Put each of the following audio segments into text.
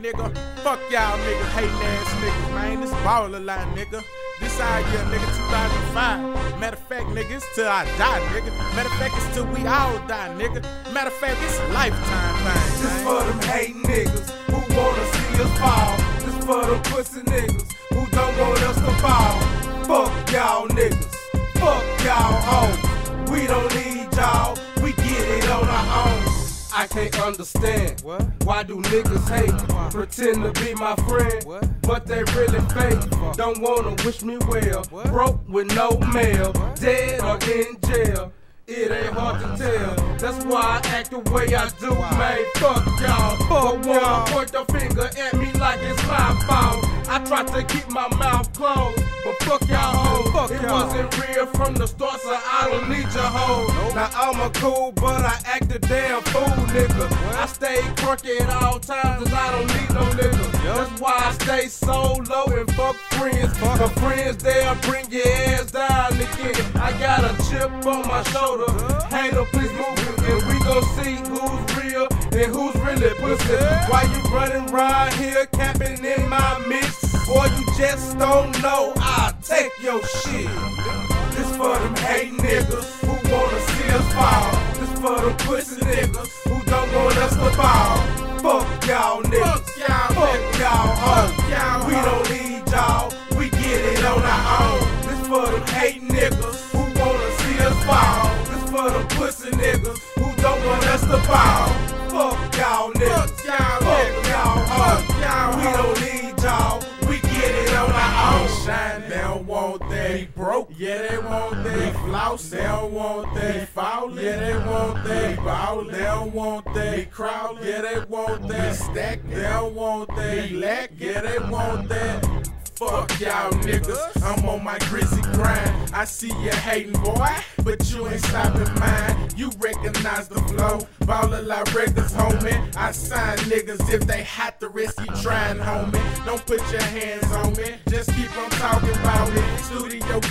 nigga. Fuck y'all niggas, hating ass niggas, man. This Ballalot, nigga. This our year, nigga, 2005. Matter of fact, nigga, it's till I die, nigga. Matter of fact, it's till we all die, nigga. Matter of fact, it's a lifetime thing. This for them hating niggas who wanna see us fall. This for them pussy niggas who don't want us to fall. Fuck y'all niggas. Fuck y'all hoes. We don't need I can't understand. What? Why do niggas hate? Pretend to be my friend, What? but they really fake. Don't wanna wish me well. Broke with no mail, dead or in jail. It ain't hard to tell. That's why I act the way I do, man. Fuck y'all. But wanna point the finger at me like it's my fault. I try to keep my mouth closed, but fuck y'all hoes. Fuck it y'all. wasn't from the start, so I don't need your hoe. Now I'm a cool, but I act a damn fool, nigga. I stay crunky at all times, cause I don't need no nigga. That's why I stay so low and fuck friends. Fuck friends, they'll bring your ass down again. I got a chip on my shoulder. Hater, please move it, and we gon' see who's real and who's really pussy. Why you running around here capping in my mix? Boy, you just don't know. I'll take your shit. This for them hating niggas who wanna see us fall. This for them pussy niggas who don't want us to fall. Fuck y'all niggas. Fuck y'all Fuck y'all hoes. We don't need y'all. We get it on our own. This for them hating niggas who wanna see us fall. This for them pussy niggas who don't want us to fall. Yeah, they want. Be flouse, they don't want. Be foul, yeah, they want. Be ball, they don't want. Be crowd, yeah, they want. Be stack, they don't want. Be lack, yeah, they want that. Fuck y'all niggas, I'm on my grizzly grind. I see you hating, boy, but you ain't stopping mine. You recognize the flow, Ballalot Records, homie. I sign niggas if they hot, the rest you trying, homie. Don't put your hands on me, just keep on talking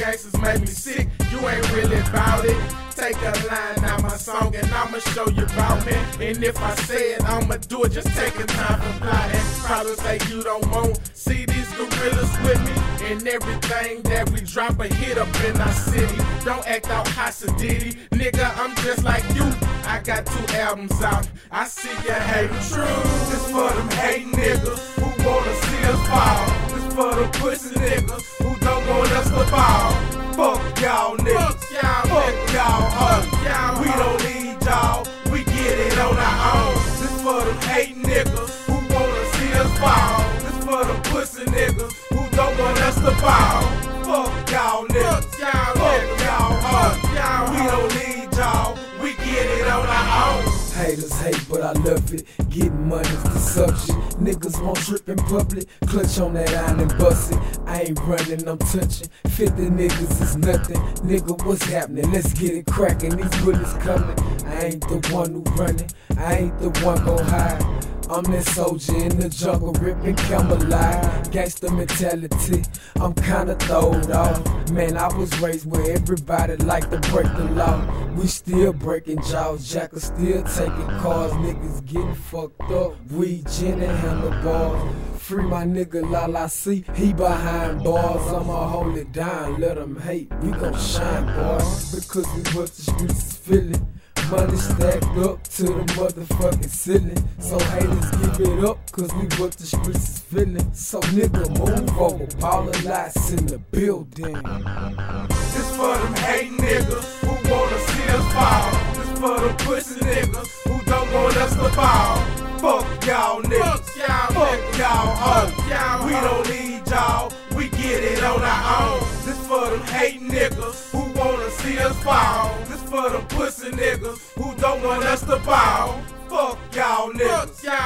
gangsters make me sick, you ain't really about it. Take a line out my song and I'ma show you about me. And if I say it, I'ma do it. Just take taking time for plotting. Probably say you don't want see these gorillas with me. And everything that we drop a hit up in our city. Don't act out hostility. Nigga, I'm just like you. I got two albums out. I see you hating true. This for them hating niggas who wanna see us fall. This for them pussy niggas who don't want us to fall. Fuck y'all niggas. Fuck y'all Fuck y'all hoes. Y'all We don't need y'all. We get it on our own. This for them hating niggas who wanna see us fall. This for them pussy niggas who don't want us to fall. Fuck y'all niggas. Fuck y'all Fuck y'all hoes. We don't need y'all. We get it on our own. Haters hate, but I love it. Getting money's the subject. Niggas won't trip in public. Clutch on that iron and bust it. I ain't running, I'm touching. 50 niggas is nothing. Nigga, what's happening? Let's get it cracking. These bullets coming. I ain't the one who running. I ain't the one gon' hide. I'm that soldier in the jungle, ripping camouflage. Gangster mentality, I'm kinda throwed off. Man, I was raised where everybody like to break the law. We still breaking jaws, jackers still taking cars. Niggas getting fucked up, we gin and handlebars. Free my nigga Lala C, he behind bars. I'ma hold it down, let them hate. We gon' shine, boys, because we what the streets is feeling. Money stacked up to the motherfucking ceiling. So haters give it up, cause we what the streets is feeling. So nigga move over, Ballalot's in the building. This for them hating niggas who wanna see us fall. This for them pussy niggas who don't want us to fall. Fuck y'all niggas. Fuck y'all Fuck niggas. y'all hoes. Fuck y'all We don't need y'all. We get it on our own. This for them hating niggas who wanna see us fall. For the pussy niggas who don't want us to bow. Fuck y'all niggas. Fuck y'all